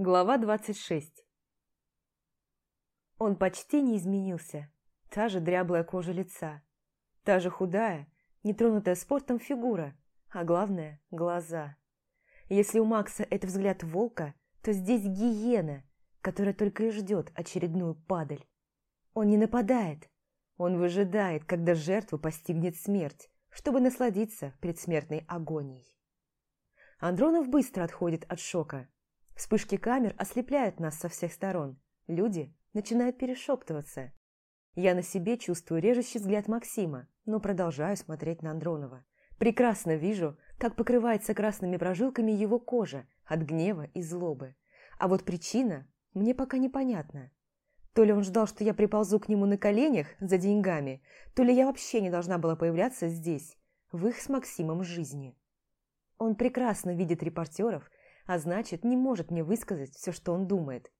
Глава 26 Он почти не изменился. Та же дряблая кожа лица. Та же худая, нетронутая спортом фигура. А главное – глаза. Если у Макса это взгляд волка, то здесь гиена, которая только и ждет очередную падаль. Он не нападает. Он выжидает, когда жертву постигнет смерть, чтобы насладиться предсмертной агонией. Андронов быстро отходит от шока. Вспышки камер ослепляют нас со всех сторон. Люди начинают перешептываться. Я на себе чувствую режущий взгляд Максима, но продолжаю смотреть на Андронова. Прекрасно вижу, как покрывается красными прожилками его кожа от гнева и злобы. А вот причина мне пока непонятна. То ли он ждал, что я приползу к нему на коленях за деньгами, то ли я вообще не должна была появляться здесь, в их с Максимом жизни. Он прекрасно видит репортеров а значит, не может мне высказать все, что он думает.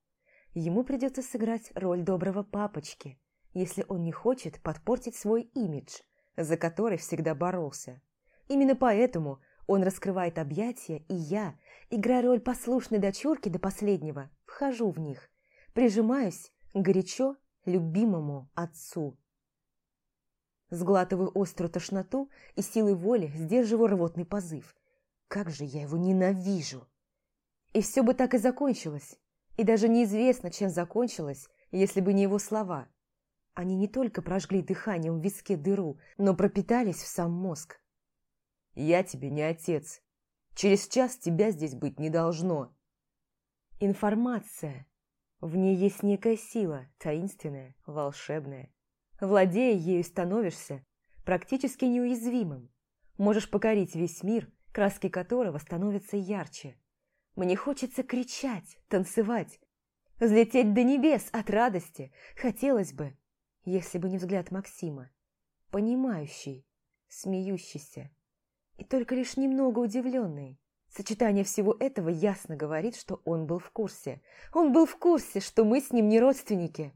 Ему придется сыграть роль доброго папочки, если он не хочет подпортить свой имидж, за который всегда боролся. Именно поэтому он раскрывает объятия, и я, играя роль послушной дочурки до последнего, вхожу в них, прижимаюсь горячо любимому отцу. Сглатываю острую тошноту и силой воли сдерживаю рвотный позыв. Как же я его ненавижу! И все бы так и закончилось. И даже неизвестно, чем закончилось, если бы не его слова. Они не только прожгли дыханием в виске дыру, но пропитались в сам мозг. «Я тебе не отец. Через час тебя здесь быть не должно». Информация. В ней есть некая сила, таинственная, волшебная. Владея ею, становишься практически неуязвимым. Можешь покорить весь мир, краски которого становятся ярче. Мне хочется кричать, танцевать, взлететь до небес от радости. Хотелось бы, если бы не взгляд Максима, понимающий, смеющийся и только лишь немного удивленный. Сочетание всего этого ясно говорит, что он был в курсе. Он был в курсе, что мы с ним не родственники.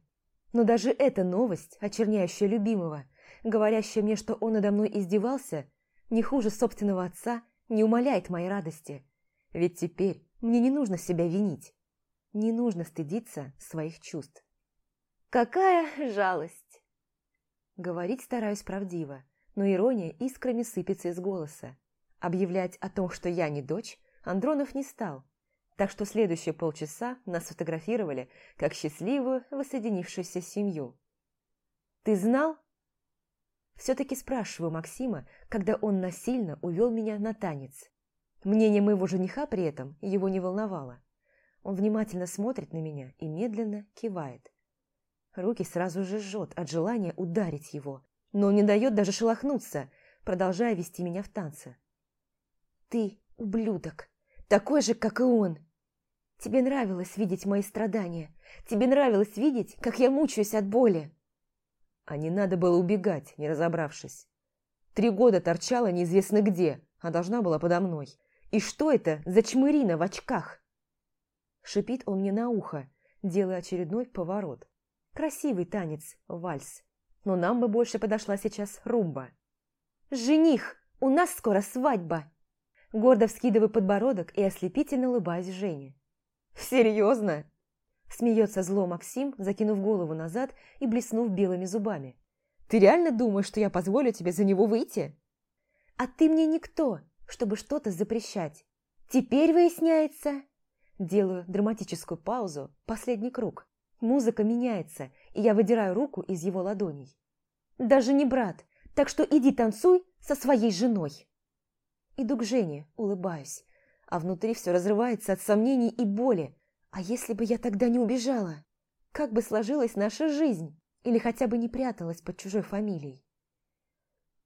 Но даже эта новость, очерняющая любимого, говорящая мне, что он надо мной издевался, не хуже собственного отца, не умаляет моей радости. Ведь теперь мне не нужно себя винить. Не нужно стыдиться своих чувств. Какая жалость! Говорить стараюсь правдиво, но ирония искрами сыпется из голоса. Объявлять о том, что я не дочь, Андронов не стал, так что следующие полчаса нас фотографировали как счастливую воссоединившуюся семью. «Ты знал?» Все-таки спрашиваю Максима, когда он насильно увел меня на танец. Мнение моего жениха при этом его не волновало. Он внимательно смотрит на меня и медленно кивает. Руки сразу же жжет от желания ударить его, но он не дает даже шелохнуться, продолжая вести меня в танце. «Ты ублюдок, такой же, как и он!» Тебе нравилось видеть мои страдания. Тебе нравилось видеть, как я мучаюсь от боли. А не надо было убегать, не разобравшись. Три года торчала неизвестно где, а должна была подо мной. И что это за чмырина в очках? Шипит он мне на ухо, делая очередной поворот. Красивый танец, вальс. Но нам бы больше подошла сейчас румба. «Жених, у нас скоро свадьба!» Гордо вскидываю подбородок и ослепительно улыбаюсь Жене. «Серьезно?» Смеется зло Максим, закинув голову назад и блеснув белыми зубами. «Ты реально думаешь, что я позволю тебе за него выйти?» «А ты мне никто!» Чтобы что-то запрещать. Теперь выясняется... Делаю драматическую паузу, последний круг. Музыка меняется, и я выдираю руку из его ладоней. Даже не брат, так что иди танцуй со своей женой. Иду к Жене, улыбаюсь, а внутри все разрывается от сомнений и боли. А если бы я тогда не убежала? Как бы сложилась наша жизнь? Или хотя бы не пряталась под чужой фамилией?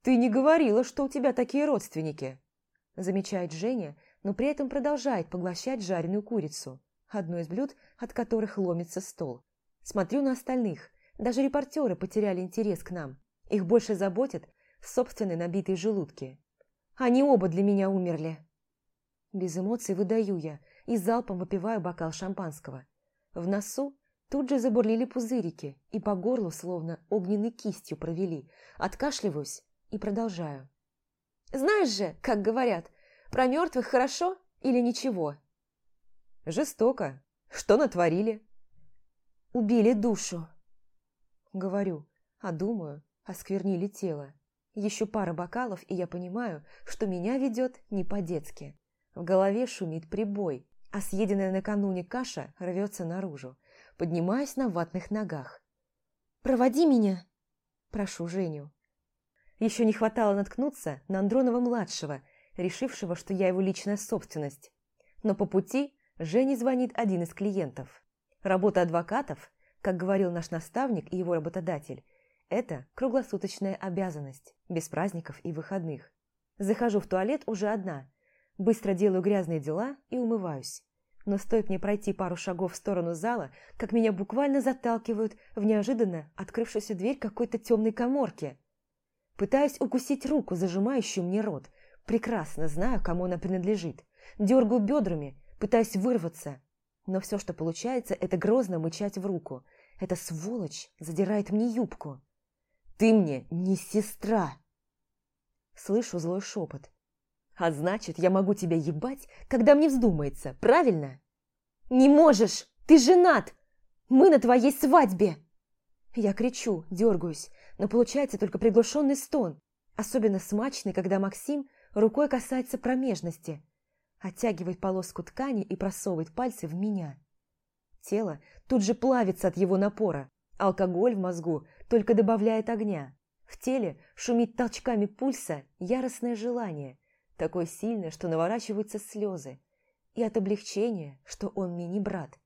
«Ты не говорила, что у тебя такие родственники», замечает Женя, но при этом продолжает поглощать жареную курицу, одно из блюд, от которых ломится стол. Смотрю на остальных, даже репортеры потеряли интерес к нам. Их больше заботят собственные набитые желудки. Они оба для меня умерли. Без эмоций выдаю я и залпом выпиваю бокал шампанского. В носу тут же забурлили пузырики и по горлу словно огненной кистью провели. Откашливаюсь и продолжаю. Знаешь же, как говорят, про мертвых хорошо или ничего? Жестоко, Что натворили?» «Убили душу», — говорю, а думаю, осквернили тело. Еще пара бокалов, и я понимаю, что меня ведет не по-детски. В голове шумит прибой, а съеденная накануне каша рвется наружу. Поднимаюсь на ватных ногах. «Проводи меня!» Прошу Женю. Еще не хватало наткнуться на Андронова-младшего, решившего, что я его личная собственность. Но по пути Жене звонит один из клиентов. Работа адвокатов, как говорил наш наставник и его работодатель, это круглосуточная обязанность, без праздников и выходных. Захожу в туалет уже одна, быстро делаю грязные дела и умываюсь. Но стоит мне пройти пару шагов в сторону зала, как меня буквально заталкивают в неожиданно открывшуюся дверь какой-то темной коморки. Пытаюсь укусить руку, зажимающую мне рот. Прекрасно знаю, кому она принадлежит. Дергаю бедрами, пытаюсь вырваться. Но все, что получается, это грозно мычать в руку. Эта сволочь задирает мне юбку. «Ты мне не сестра!» Слышу злой шепот. А значит, я могу тебя ебать, когда мне вздумается, правильно? Не можешь! Ты женат! Мы на твоей свадьбе! Я кричу, дергаюсь, но получается только приглушенный стон, особенно смачный, когда Максим рукой касается промежности, оттягивает полоску ткани и просовывает пальцы в меня. Тело тут же плавится от его напора, алкоголь в мозгу только добавляет огня. В теле шумит толчками пульса яростное желание – такой сильный, что наворачиваются слезы, и от облегчения, что он мне не брат,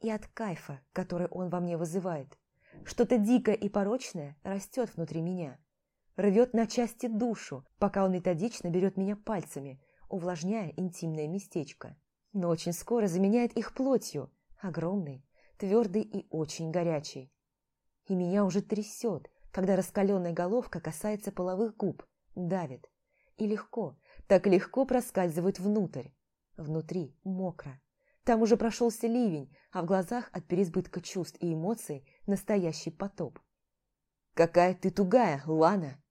и от кайфа, который он во мне вызывает. Что-то дикое и порочное растет внутри меня, рвет на части душу, пока он методично берет меня пальцами, увлажняя интимное местечко. Но очень скоро заменяет их плотью, огромной, твердой и очень горячей. И меня уже трясет, когда раскаленная головка касается половых губ, давит. И легко, так легко проскальзывают внутрь. Внутри мокро. Там уже прошелся ливень, а в глазах от переизбытка чувств и эмоций настоящий потоп. «Какая ты тугая, Лана!»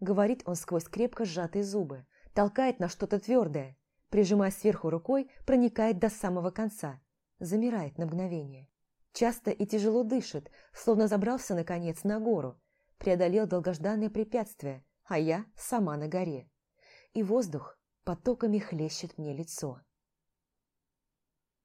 Говорит он сквозь крепко сжатые зубы, толкает на что-то твердое, прижимая сверху рукой, проникает до самого конца, замирает на мгновение. Часто и тяжело дышит, словно забрался, наконец, на гору, преодолел долгожданное препятствие, а я сама на горе и воздух потоками хлещет мне лицо.